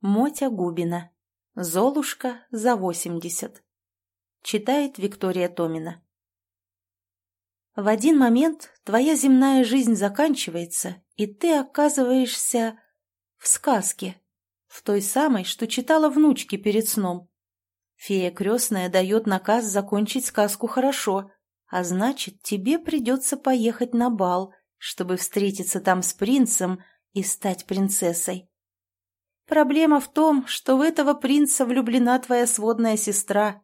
Мотя Губина. Золушка за 80. Читает Виктория Томина. В один момент твоя земная жизнь заканчивается, и ты оказываешься в сказке, в той самой, что читала внучке перед сном. Фея крестная дает наказ закончить сказку хорошо, а значит, тебе придется поехать на бал, чтобы встретиться там с принцем и стать принцессой. Проблема в том, что в этого принца влюблена твоя сводная сестра,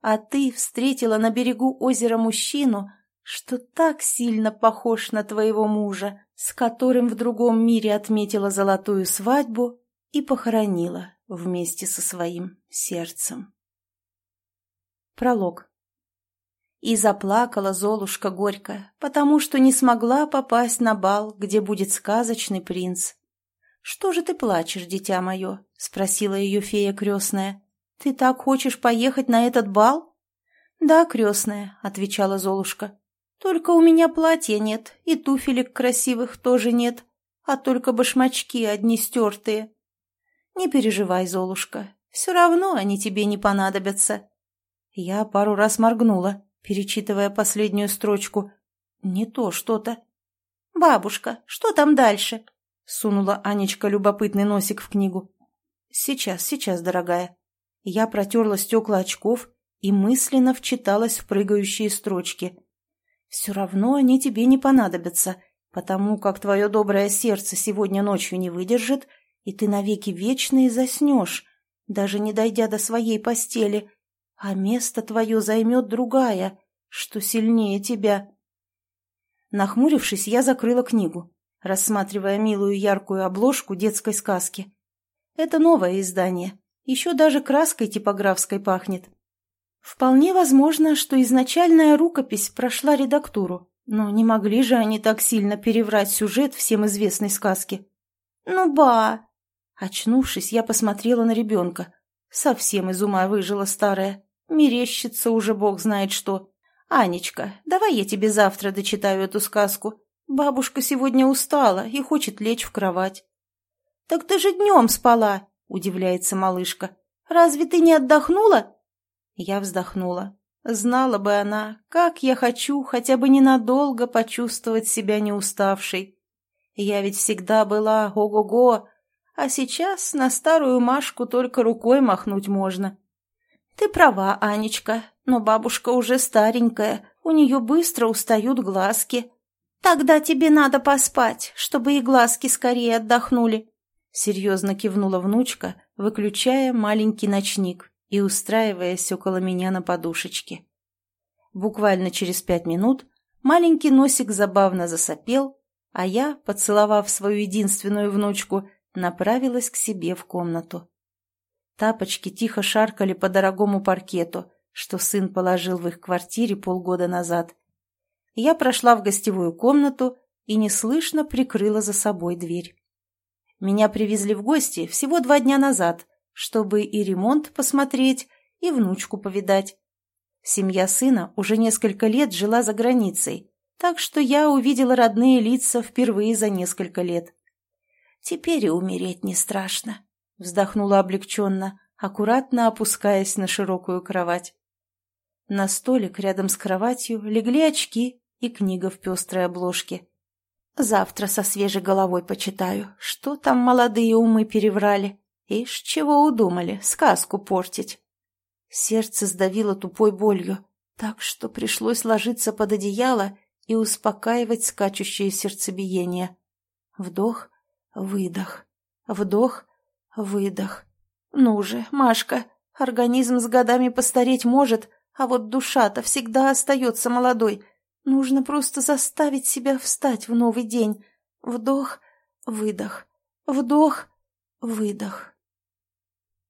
а ты встретила на берегу озера мужчину, что так сильно похож на твоего мужа, с которым в другом мире отметила золотую свадьбу и похоронила вместе со своим сердцем. Пролог и заплакала Золушка горько, потому что не смогла попасть на бал, где будет сказочный принц. «Что же ты плачешь, дитя мое?» — спросила ее фея крестная. «Ты так хочешь поехать на этот бал?» «Да, крестная», — отвечала Золушка. «Только у меня платья нет, и туфелек красивых тоже нет, а только башмачки одни стертые». «Не переживай, Золушка, все равно они тебе не понадобятся». Я пару раз моргнула перечитывая последнюю строчку. «Не то что-то». «Бабушка, что там дальше?» — сунула Анечка любопытный носик в книгу. «Сейчас, сейчас, дорогая». Я протерла стекла очков и мысленно вчиталась в прыгающие строчки. «Все равно они тебе не понадобятся, потому как твое доброе сердце сегодня ночью не выдержит, и ты навеки вечные заснешь, даже не дойдя до своей постели, а место твое займет другая, что сильнее тебя. Нахмурившись, я закрыла книгу, рассматривая милую яркую обложку детской сказки. Это новое издание, еще даже краской типографской пахнет. Вполне возможно, что изначальная рукопись прошла редактуру, но не могли же они так сильно переврать сюжет всем известной сказки. «Ну ба!» Очнувшись, я посмотрела на ребенка. Совсем из ума выжила старая. Мерещится уже бог знает что. Анечка, давай я тебе завтра дочитаю эту сказку. Бабушка сегодня устала и хочет лечь в кровать. Так ты же днем спала, удивляется малышка. Разве ты не отдохнула? Я вздохнула. Знала бы она, как я хочу хотя бы ненадолго почувствовать себя неуставшей. Я ведь всегда была ого-го, а сейчас на старую Машку только рукой махнуть можно. «Ты права, Анечка, но бабушка уже старенькая, у нее быстро устают глазки. Тогда тебе надо поспать, чтобы и глазки скорее отдохнули», — серьезно кивнула внучка, выключая маленький ночник и устраиваясь около меня на подушечке. Буквально через пять минут маленький носик забавно засопел, а я, поцеловав свою единственную внучку, направилась к себе в комнату. Тапочки тихо шаркали по дорогому паркету, что сын положил в их квартире полгода назад. Я прошла в гостевую комнату и неслышно прикрыла за собой дверь. Меня привезли в гости всего два дня назад, чтобы и ремонт посмотреть, и внучку повидать. Семья сына уже несколько лет жила за границей, так что я увидела родные лица впервые за несколько лет. Теперь и умереть не страшно вздохнула облегченно, аккуратно опускаясь на широкую кровать. На столик рядом с кроватью легли очки и книга в пестрой обложке. Завтра со свежей головой почитаю, что там молодые умы переврали. Ишь, чего удумали, сказку портить. Сердце сдавило тупой болью, так что пришлось ложиться под одеяло и успокаивать скачущее сердцебиение. Вдох, выдох, вдох, Выдох. Ну же, Машка, организм с годами постареть может, а вот душа-то всегда остается молодой. Нужно просто заставить себя встать в новый день. Вдох, выдох, вдох, выдох.